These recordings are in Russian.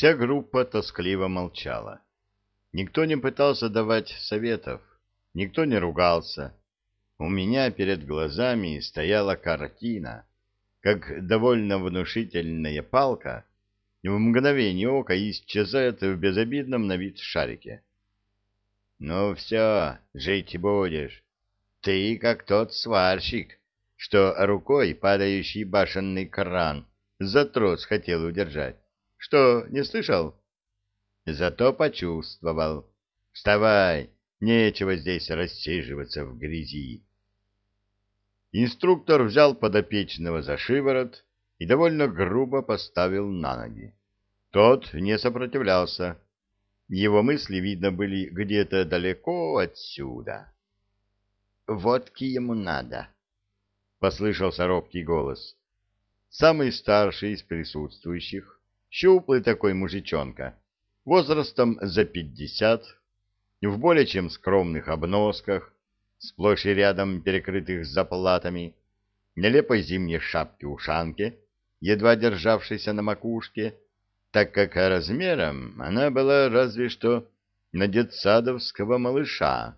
Вся группа тоскливо молчала. Никто не пытался давать советов, никто не ругался. У меня перед глазами стояла картина, как довольно внушительная палка в мгновение ока исчезает в безобидном на вид шарике. «Ну все, жить будешь. Ты как тот сварщик, что рукой падающий башенный кран за трос хотел удержать. Что, не слышал? Зато почувствовал. Вставай, нечего здесь рассиживаться в грязи. Инструктор взял подопечного за шиворот и довольно грубо поставил на ноги. Тот не сопротивлялся. Его мысли, видно, были где-то далеко отсюда. «Водки ему надо», — послышался робкий голос. Самый старший из присутствующих, щуплый такой мужичонка, возрастом за пятьдесят, в более чем скромных обносках, сплошь и рядом перекрытых заплатами, нелепой зимней шапке-ушанке, едва державшейся на макушке, так как размером она была разве что на детсадовского малыша,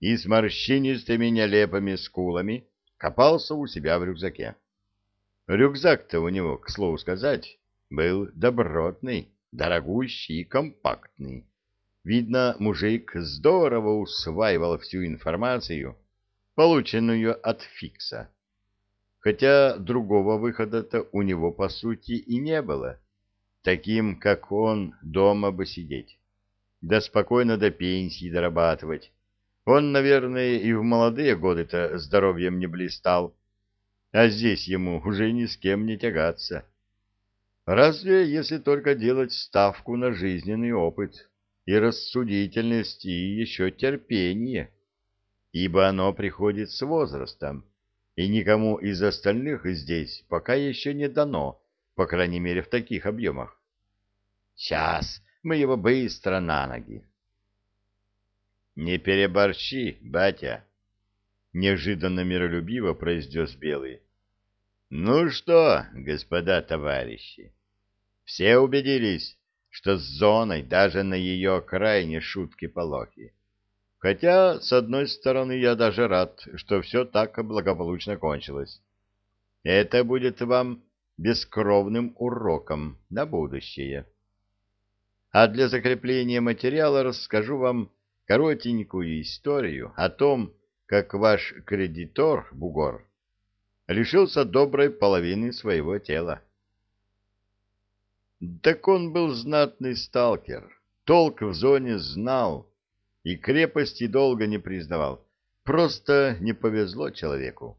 и с морщинистыми нелепыми скулами копался у себя в рюкзаке. Рюкзак-то у него, к слову сказать, был добротный, дорогущий и компактный. Видно, мужик здорово усваивал всю информацию, полученную от Фикса. Хотя другого выхода-то у него, по сути, и не было. Таким, как он, дома бы сидеть. Да спокойно до пенсии дорабатывать. Он, наверное, и в молодые годы-то здоровьем не блистал. А здесь ему уже ни с кем не тягаться. Разве если только делать ставку на жизненный опыт и рассудительность и еще терпение, ибо оно приходит с возрастом, и никому из остальных здесь пока еще не дано, по крайней мере в таких объемах. Сейчас мы его быстро на ноги. Не переборщи, батя, неожиданно миролюбиво произнес Белый. Ну что, господа товарищи, все убедились, что с зоной даже на ее окраине шутки-полохи. Хотя, с одной стороны, я даже рад, что все так благополучно кончилось. Это будет вам бескровным уроком на будущее. А для закрепления материала расскажу вам коротенькую историю о том, как ваш кредитор, Бугор, лишился доброй половины своего тела. Так он был знатный сталкер, толк в зоне знал и крепости долго не признавал. Просто не повезло человеку.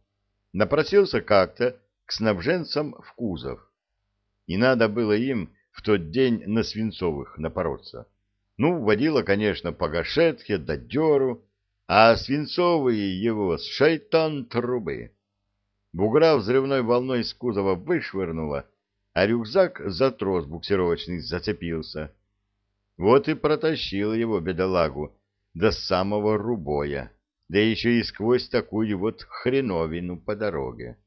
Напросился как-то к снабженцам в кузов. И надо было им в тот день на свинцовых напороться. Ну, водила, конечно, по гашетке да дёру, а свинцовые его с шайтан трубы. Бугра взрывной волной из кузова вышвырнула, а рюкзак за трос буксировочный зацепился. Вот и протащил его, бедолагу, до самого рубоя, да еще и сквозь такую вот хреновину по дороге.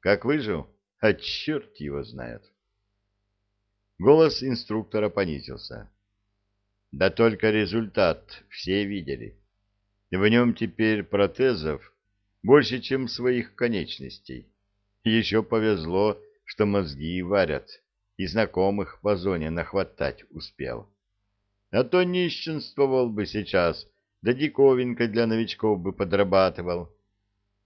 Как выжил? А черт его знает. Голос инструктора понизился. Да только результат все видели. В нем теперь протезов больше, чем своих конечностей. Еще повезло, что мозги варят, и знакомых по зоне нахватать успел. А то нищенствовал бы сейчас, да диковинкой для новичков бы подрабатывал.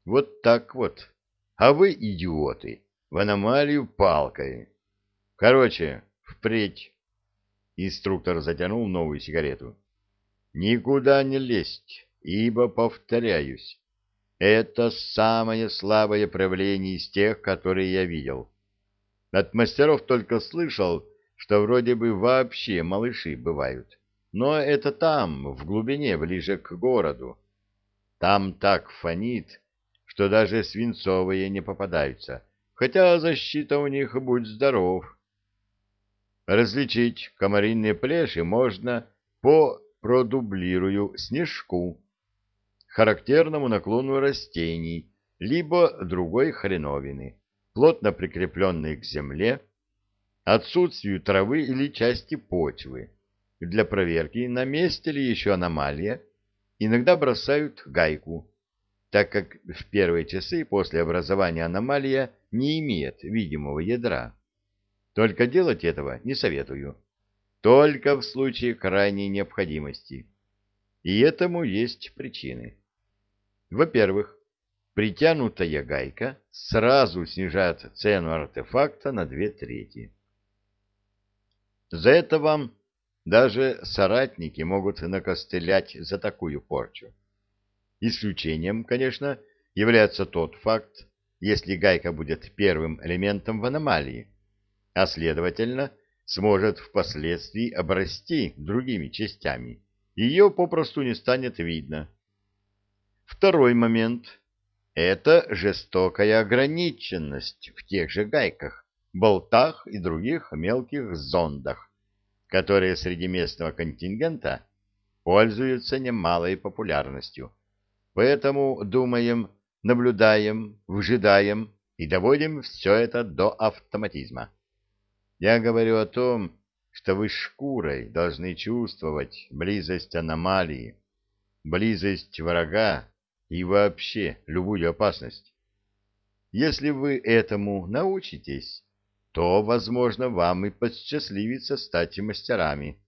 Вот так вот. А вы, идиоты, в аномалию палкой. Короче, впредь. Инструктор затянул новую сигарету. Никуда не лезть, ибо, повторяюсь, это самое слабое проявление из тех, которые я видел. От мастеров только слышал, что вроде бы вообще малыши бывают. Но это там, в глубине, ближе к городу. Там так фонит, что даже свинцовые не попадаются, хотя защита у них будь здоров. Различить комаринные плеши можно по продублирую снежку, характерному наклону растений, либо другой хреновины, плотно прикрепленной к земле, отсутствию травы или части почвы. Для проверки, на месте ли еще аномалия, иногда бросают гайку, так как в первые часы после образования аномалия не имеет видимого ядра. Только делать этого не советую. Только в случае крайней необходимости. И этому есть причины. Во-первых, притянутая гайка сразу снижает цену артефакта на две трети. За это вам даже соратники могут накостылять за такую порчу. Исключением, конечно, является тот факт, если гайка будет первым элементом в аномалии, а следовательно, сможет впоследствии обрасти другими частями, ее попросту не станет видно. Второй момент – это жестокая ограниченность в тех же гайках, болтах и других мелких зондах, которые среди местного контингента пользуются немалой популярностью. Поэтому думаем, наблюдаем, выжидаем и доводим все это до автоматизма. Я говорю о том, что вы шкурой должны чувствовать близость аномалии, близость врага и вообще любую опасность. Если вы этому научитесь, то, возможно, вам и посчастливится стать мастерами.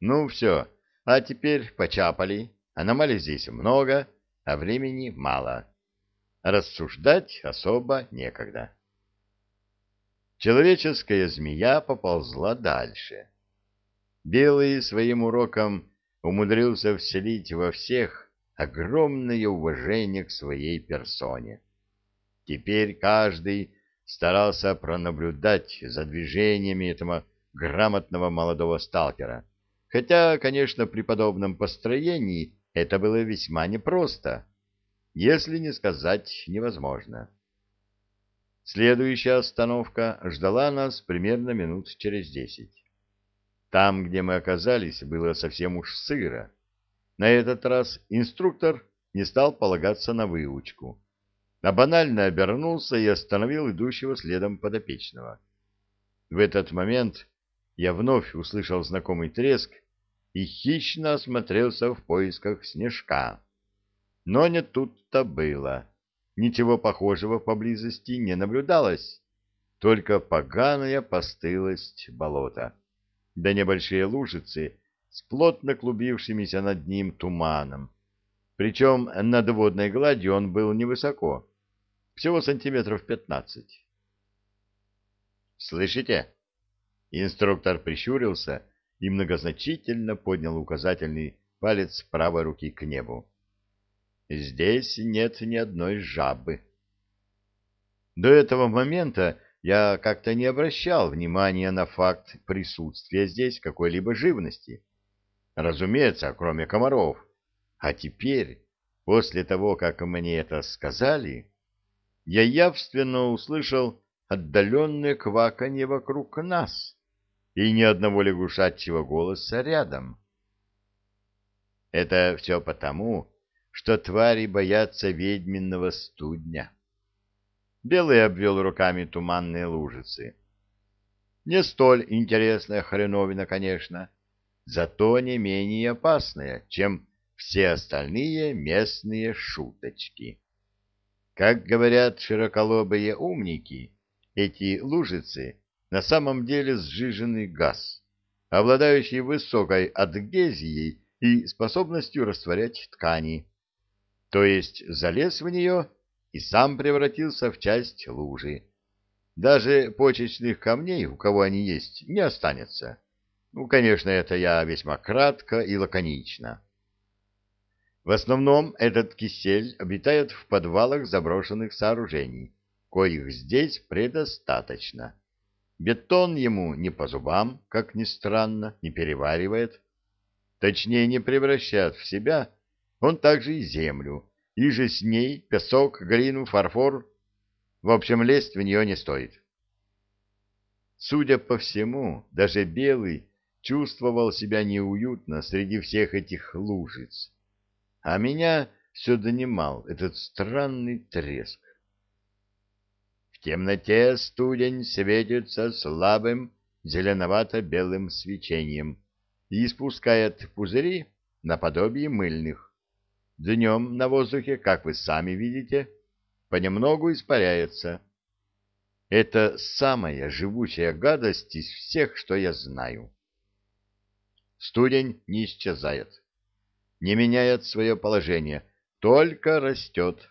Ну, все, а теперь почапали, аномалий здесь много, а времени мало. Рассуждать особо некогда. Человеческая змея поползла дальше. Белый своим уроком умудрился вселить во всех огромное уважение к своей персоне. Теперь каждый старался пронаблюдать за движениями этого грамотного молодого сталкера, хотя, конечно, при подобном построении это было весьма непросто, если не сказать невозможно. Следующая остановка ждала нас примерно минут через десять. Там, где мы оказались, было совсем уж сыро. На этот раз инструктор не стал полагаться на выучку, а банально обернулся и остановил идущего следом подопечного. В этот момент я вновь услышал знакомый треск и хищно осмотрелся в поисках снежка. Но не тут-то было. Ничего похожего поблизости не наблюдалось, только поганая постылость болота, да небольшие лужицы с плотно клубившимися над ним туманом. Причем над водной гладью он был невысоко, всего сантиметров пятнадцать. «Слышите?» Инструктор прищурился и многозначительно поднял указательный палец правой руки к небу. Здесь нет ни одной жабы. До этого момента я как-то не обращал внимания на факт присутствия здесь какой-либо живности. Разумеется, кроме комаров. А теперь, после того, как мне это сказали, я явственно услышал отдаленное кваканье вокруг нас и ни одного лягушачьего голоса рядом. Это все потому, что твари боятся ведьминного студня. Белый обвел руками туманные лужицы. Не столь интересная хреновина, конечно, зато не менее опасная, чем все остальные местные шуточки. Как говорят широколобые умники, эти лужицы на самом деле сжиженный газ, обладающий высокой адгезией и способностью растворять ткани, то есть залез в нее и сам превратился в часть лужи. Даже почечных камней, у кого они есть, не останется. Ну, конечно, это я весьма кратко и лаконично. В основном этот кисель обитает в подвалах заброшенных сооружений, коих здесь предостаточно. Бетон ему не по зубам, как ни странно, не переваривает. Точнее, не превращает в себя он также и землю, и же с ней песок, глину, фарфор. В общем, лезть в нее не стоит. Судя по всему, даже Белый чувствовал себя неуютно среди всех этих лужиц. А меня все донимал этот странный треск. В темноте студень светится слабым зеленовато-белым свечением и испускает пузыри наподобие мыльных. Днем на воздухе, как вы сами видите, понемногу испаряется. Это самая живучая гадость из всех, что я знаю. Студень не исчезает, не меняет свое положение, только растет.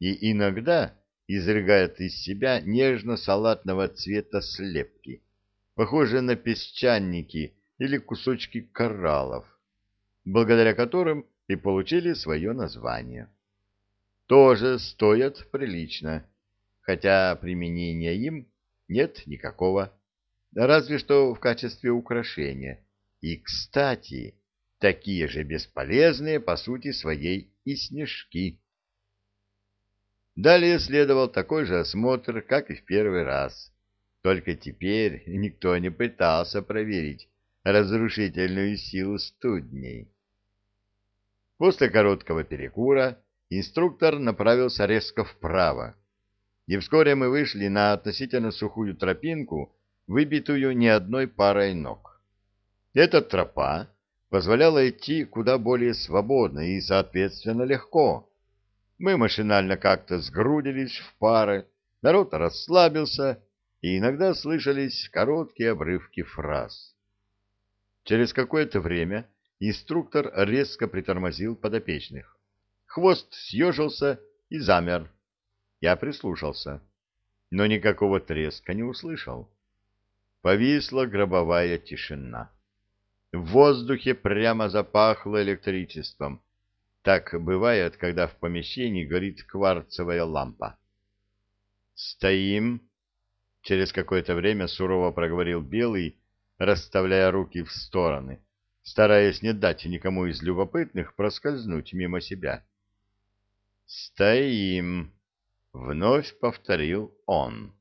И иногда изрыгает из себя нежно-салатного цвета слепки, похожие на песчаники или кусочки кораллов, благодаря которым и получили свое название. Тоже стоят прилично, хотя применения им нет никакого, разве что в качестве украшения. И, кстати, такие же бесполезные по сути своей и снежки. Далее следовал такой же осмотр, как и в первый раз. Только теперь никто не пытался проверить разрушительную силу студней. После короткого перекура инструктор направился резко вправо, и вскоре мы вышли на относительно сухую тропинку, выбитую не одной парой ног. Эта тропа позволяла идти куда более свободно и, соответственно, легко. Мы машинально как-то сгрудились в пары, народ расслабился, и иногда слышались короткие обрывки фраз. Через какое-то время инструктор резко притормозил подопечных. Хвост съежился и замер. Я прислушался, но никакого треска не услышал. Повисла гробовая тишина. В воздухе прямо запахло электричеством. Так бывает, когда в помещении горит кварцевая лампа. «Стоим!» — через какое-то время сурово проговорил Белый, расставляя руки в стороны стараясь не дать никому из любопытных проскользнуть мимо себя. «Стоим!» — вновь повторил он.